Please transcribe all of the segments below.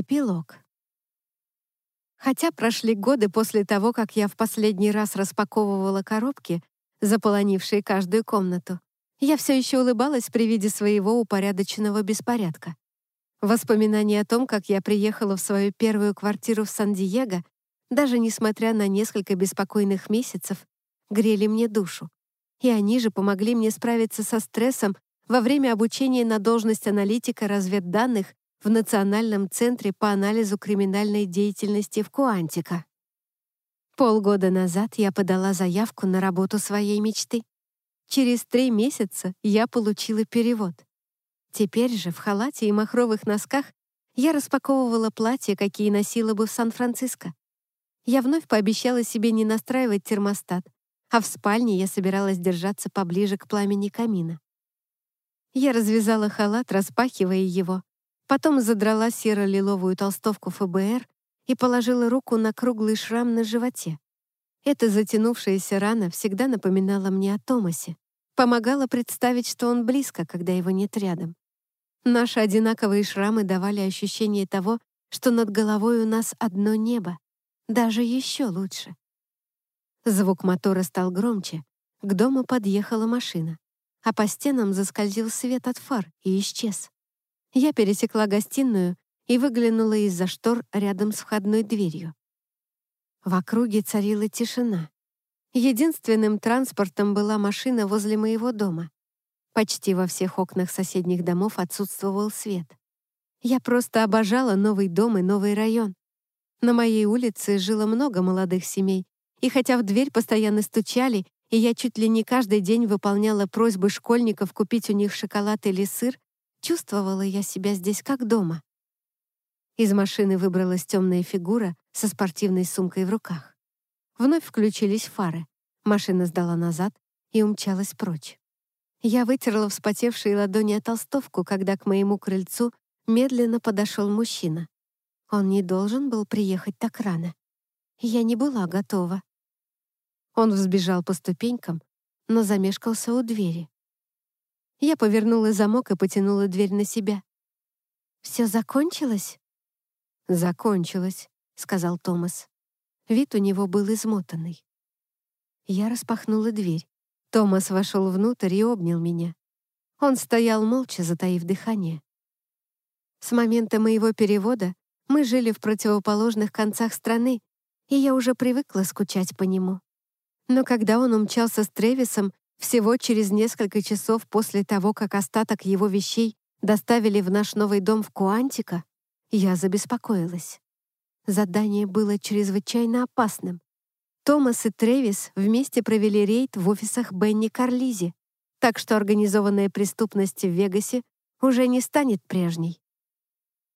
Эпилог. Хотя прошли годы после того, как я в последний раз распаковывала коробки, заполонившие каждую комнату, я все еще улыбалась при виде своего упорядоченного беспорядка. Воспоминания о том, как я приехала в свою первую квартиру в Сан-Диего, даже несмотря на несколько беспокойных месяцев, грели мне душу. И они же помогли мне справиться со стрессом во время обучения на должность аналитика разведданных в Национальном центре по анализу криминальной деятельности в Куантико. Полгода назад я подала заявку на работу своей мечты. Через три месяца я получила перевод. Теперь же в халате и махровых носках я распаковывала платья, какие носила бы в Сан-Франциско. Я вновь пообещала себе не настраивать термостат, а в спальне я собиралась держаться поближе к пламени камина. Я развязала халат, распахивая его, потом задрала серо-лиловую толстовку ФБР и положила руку на круглый шрам на животе. Эта затянувшаяся рана всегда напоминала мне о Томасе, помогала представить, что он близко, когда его нет рядом. Наши одинаковые шрамы давали ощущение того, что над головой у нас одно небо, даже еще лучше. Звук мотора стал громче, к дому подъехала машина, а по стенам заскользил свет от фар и исчез. Я пересекла гостиную и выглянула из-за штор рядом с входной дверью. В округе царила тишина. Единственным транспортом была машина возле моего дома. Почти во всех окнах соседних домов отсутствовал свет. Я просто обожала новый дом и новый район. На моей улице жило много молодых семей, и хотя в дверь постоянно стучали, и я чуть ли не каждый день выполняла просьбы школьников купить у них шоколад или сыр, чувствовала я себя здесь как дома. Из машины выбралась темная фигура со спортивной сумкой в руках. Вновь включились фары. Машина сдала назад и умчалась прочь. Я вытерла вспотевшие ладони о толстовку, когда к моему крыльцу медленно подошел мужчина. Он не должен был приехать так рано. Я не была готова. Он взбежал по ступенькам, но замешкался у двери. Я повернула замок и потянула дверь на себя. «Все закончилось?» «Закончилось», — сказал Томас. Вид у него был измотанный. Я распахнула дверь. Томас вошел внутрь и обнял меня. Он стоял молча, затаив дыхание. С момента моего перевода мы жили в противоположных концах страны, и я уже привыкла скучать по нему. Но когда он умчался с Тревисом всего через несколько часов после того, как остаток его вещей доставили в наш новый дом в Куантико, я забеспокоилась. Задание было чрезвычайно опасным. Томас и Трэвис вместе провели рейд в офисах Бенни Карлизи, так что организованная преступность в Вегасе уже не станет прежней.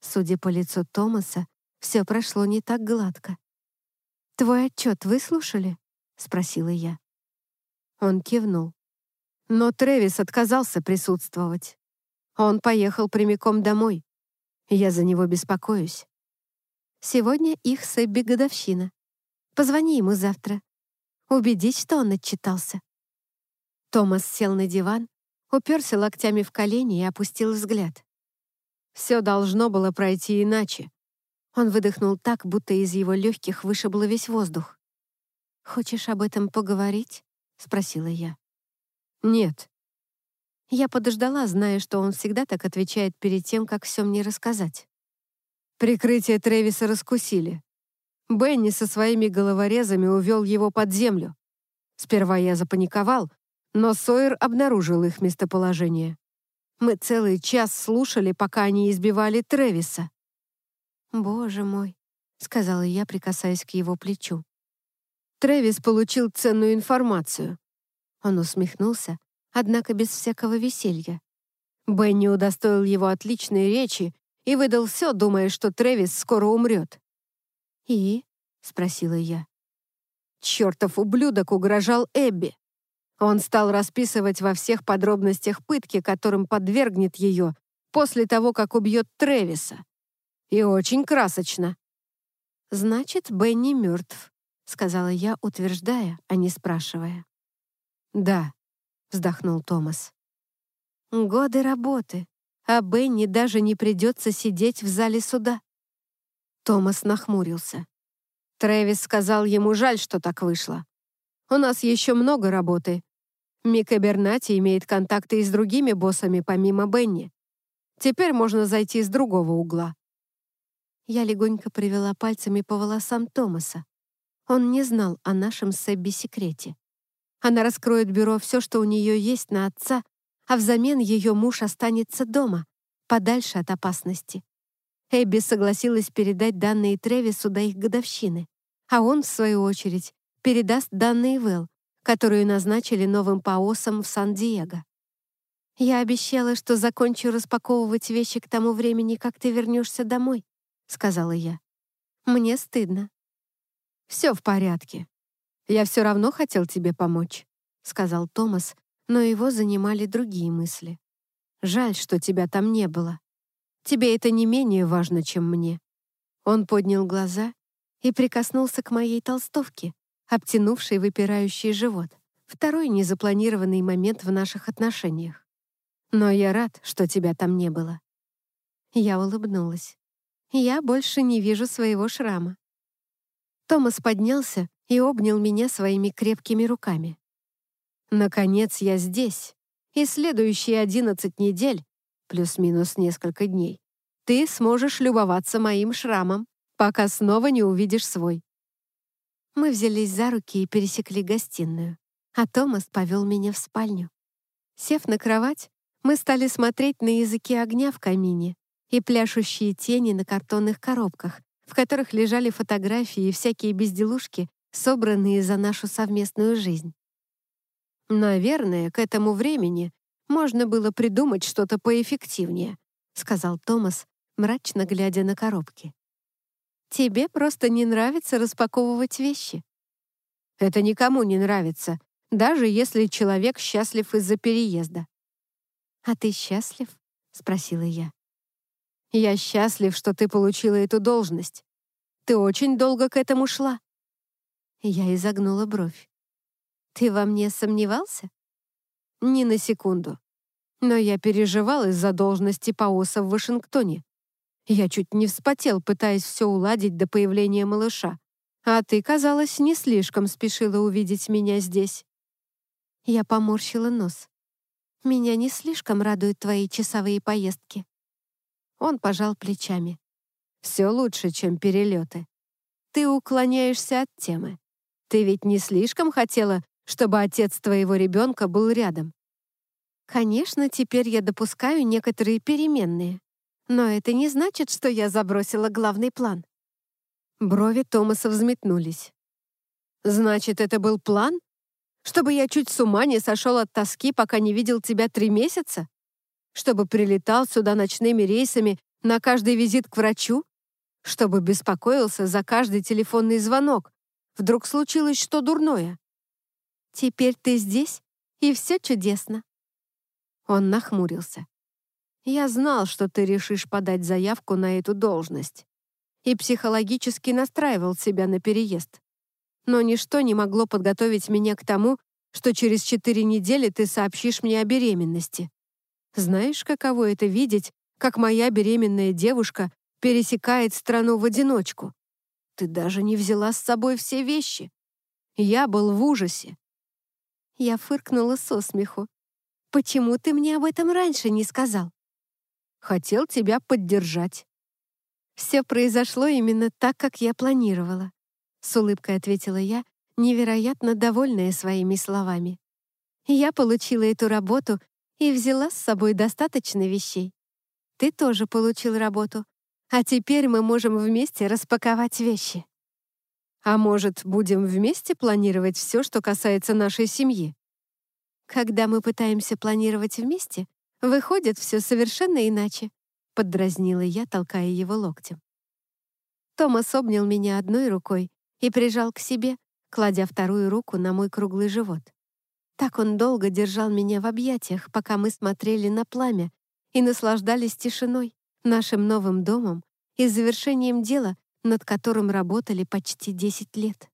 Судя по лицу Томаса, все прошло не так гладко. «Твой отчет выслушали?» — спросила я. Он кивнул. Но Трэвис отказался присутствовать. Он поехал прямиком домой. Я за него беспокоюсь. Сегодня их с Эбби годовщина. Позвони ему завтра. Убедись, что он отчитался. Томас сел на диван, уперся локтями в колени и опустил взгляд. Все должно было пройти иначе. Он выдохнул так, будто из его легких вышибло весь воздух. «Хочешь об этом поговорить?» — спросила я. «Нет». Я подождала, зная, что он всегда так отвечает перед тем, как все мне рассказать. Прикрытие Тревиса раскусили. Бенни со своими головорезами увел его под землю. Сперва я запаниковал, но Сойер обнаружил их местоположение. Мы целый час слушали, пока они избивали Тревиса. «Боже мой», — сказала я, прикасаясь к его плечу. Трэвис получил ценную информацию. Он усмехнулся, однако без всякого веселья. Бенни удостоил его отличной речи и выдал все, думая, что Трэвис скоро умрет. «И?» — спросила я. Чертов ублюдок угрожал Эбби. Он стал расписывать во всех подробностях пытки, которым подвергнет ее после того, как убьет Трэвиса. И очень красочно. Значит, Бенни мертв. — сказала я, утверждая, а не спрашивая. «Да», — вздохнул Томас. «Годы работы, а Бенни даже не придется сидеть в зале суда. Томас нахмурился. Трэвис сказал ему жаль, что так вышло. У нас еще много работы. Мика Бернати имеет контакты и с другими боссами, помимо Бенни. Теперь можно зайти с другого угла. Я легонько привела пальцами по волосам Томаса. Он не знал о нашем с Эбби секрете. Она раскроет бюро все, что у нее есть на отца, а взамен ее муж останется дома, подальше от опасности. Эбби согласилась передать данные Тревису до их годовщины, а он, в свою очередь, передаст данные Вэл, которую назначили новым ПАОСом в Сан-Диего. «Я обещала, что закончу распаковывать вещи к тому времени, как ты вернешься домой», — сказала я. «Мне стыдно». «Все в порядке. Я все равно хотел тебе помочь», — сказал Томас, но его занимали другие мысли. «Жаль, что тебя там не было. Тебе это не менее важно, чем мне». Он поднял глаза и прикоснулся к моей толстовке, обтянувшей выпирающий живот. Второй незапланированный момент в наших отношениях. Но я рад, что тебя там не было. Я улыбнулась. Я больше не вижу своего шрама. Томас поднялся и обнял меня своими крепкими руками. «Наконец я здесь, и следующие одиннадцать недель, плюс-минус несколько дней, ты сможешь любоваться моим шрамом, пока снова не увидишь свой. Мы взялись за руки и пересекли гостиную, а Томас повел меня в спальню. Сев на кровать, мы стали смотреть на языки огня в камине и пляшущие тени на картонных коробках, в которых лежали фотографии и всякие безделушки, собранные за нашу совместную жизнь. «Наверное, к этому времени можно было придумать что-то поэффективнее», сказал Томас, мрачно глядя на коробки. Тебе просто не нравится распаковывать вещи. Это никому не нравится, даже если человек счастлив из-за переезда. «А ты счастлив?» — спросила я. «Я счастлив, что ты получила эту должность. Ты очень долго к этому шла». Я изогнула бровь. «Ты во мне сомневался?» «Ни на секунду. Но я переживал из-за должности ПАОСа в Вашингтоне. Я чуть не вспотел, пытаясь все уладить до появления малыша. А ты, казалось, не слишком спешила увидеть меня здесь. Я поморщила нос. Меня не слишком радуют твои часовые поездки. Он пожал плечами. Все лучше, чем перелеты. Ты уклоняешься от темы. Ты ведь не слишком хотела, чтобы отец твоего ребенка был рядом. Конечно, теперь я допускаю некоторые переменные. Но это не значит, что я забросила главный план. Брови Томаса взметнулись. «Значит, это был план? Чтобы я чуть с ума не сошел от тоски, пока не видел тебя три месяца? Чтобы прилетал сюда ночными рейсами на каждый визит к врачу? Чтобы беспокоился за каждый телефонный звонок? Вдруг случилось что дурное? Теперь ты здесь, и все чудесно». Он нахмурился. Я знал, что ты решишь подать заявку на эту должность. И психологически настраивал себя на переезд. Но ничто не могло подготовить меня к тому, что через четыре недели ты сообщишь мне о беременности. Знаешь, каково это видеть, как моя беременная девушка пересекает страну в одиночку? Ты даже не взяла с собой все вещи. Я был в ужасе. Я фыркнула со смеху. «Почему ты мне об этом раньше не сказал?» Хотел тебя поддержать». «Все произошло именно так, как я планировала», — с улыбкой ответила я, невероятно довольная своими словами. «Я получила эту работу и взяла с собой достаточно вещей. Ты тоже получил работу, а теперь мы можем вместе распаковать вещи». «А может, будем вместе планировать все, что касается нашей семьи?» Когда мы пытаемся планировать вместе, Выходит, все совершенно иначе», — поддразнила я, толкая его локтем. Томас обнял меня одной рукой и прижал к себе, кладя вторую руку на мой круглый живот. Так он долго держал меня в объятиях, пока мы смотрели на пламя и наслаждались тишиной, нашим новым домом и завершением дела, над которым работали почти 10 лет.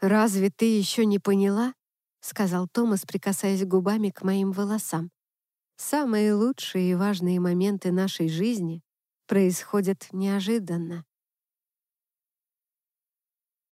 «Разве ты еще не поняла?» — сказал Томас, прикасаясь губами к моим волосам. Самые лучшие и важные моменты нашей жизни происходят неожиданно.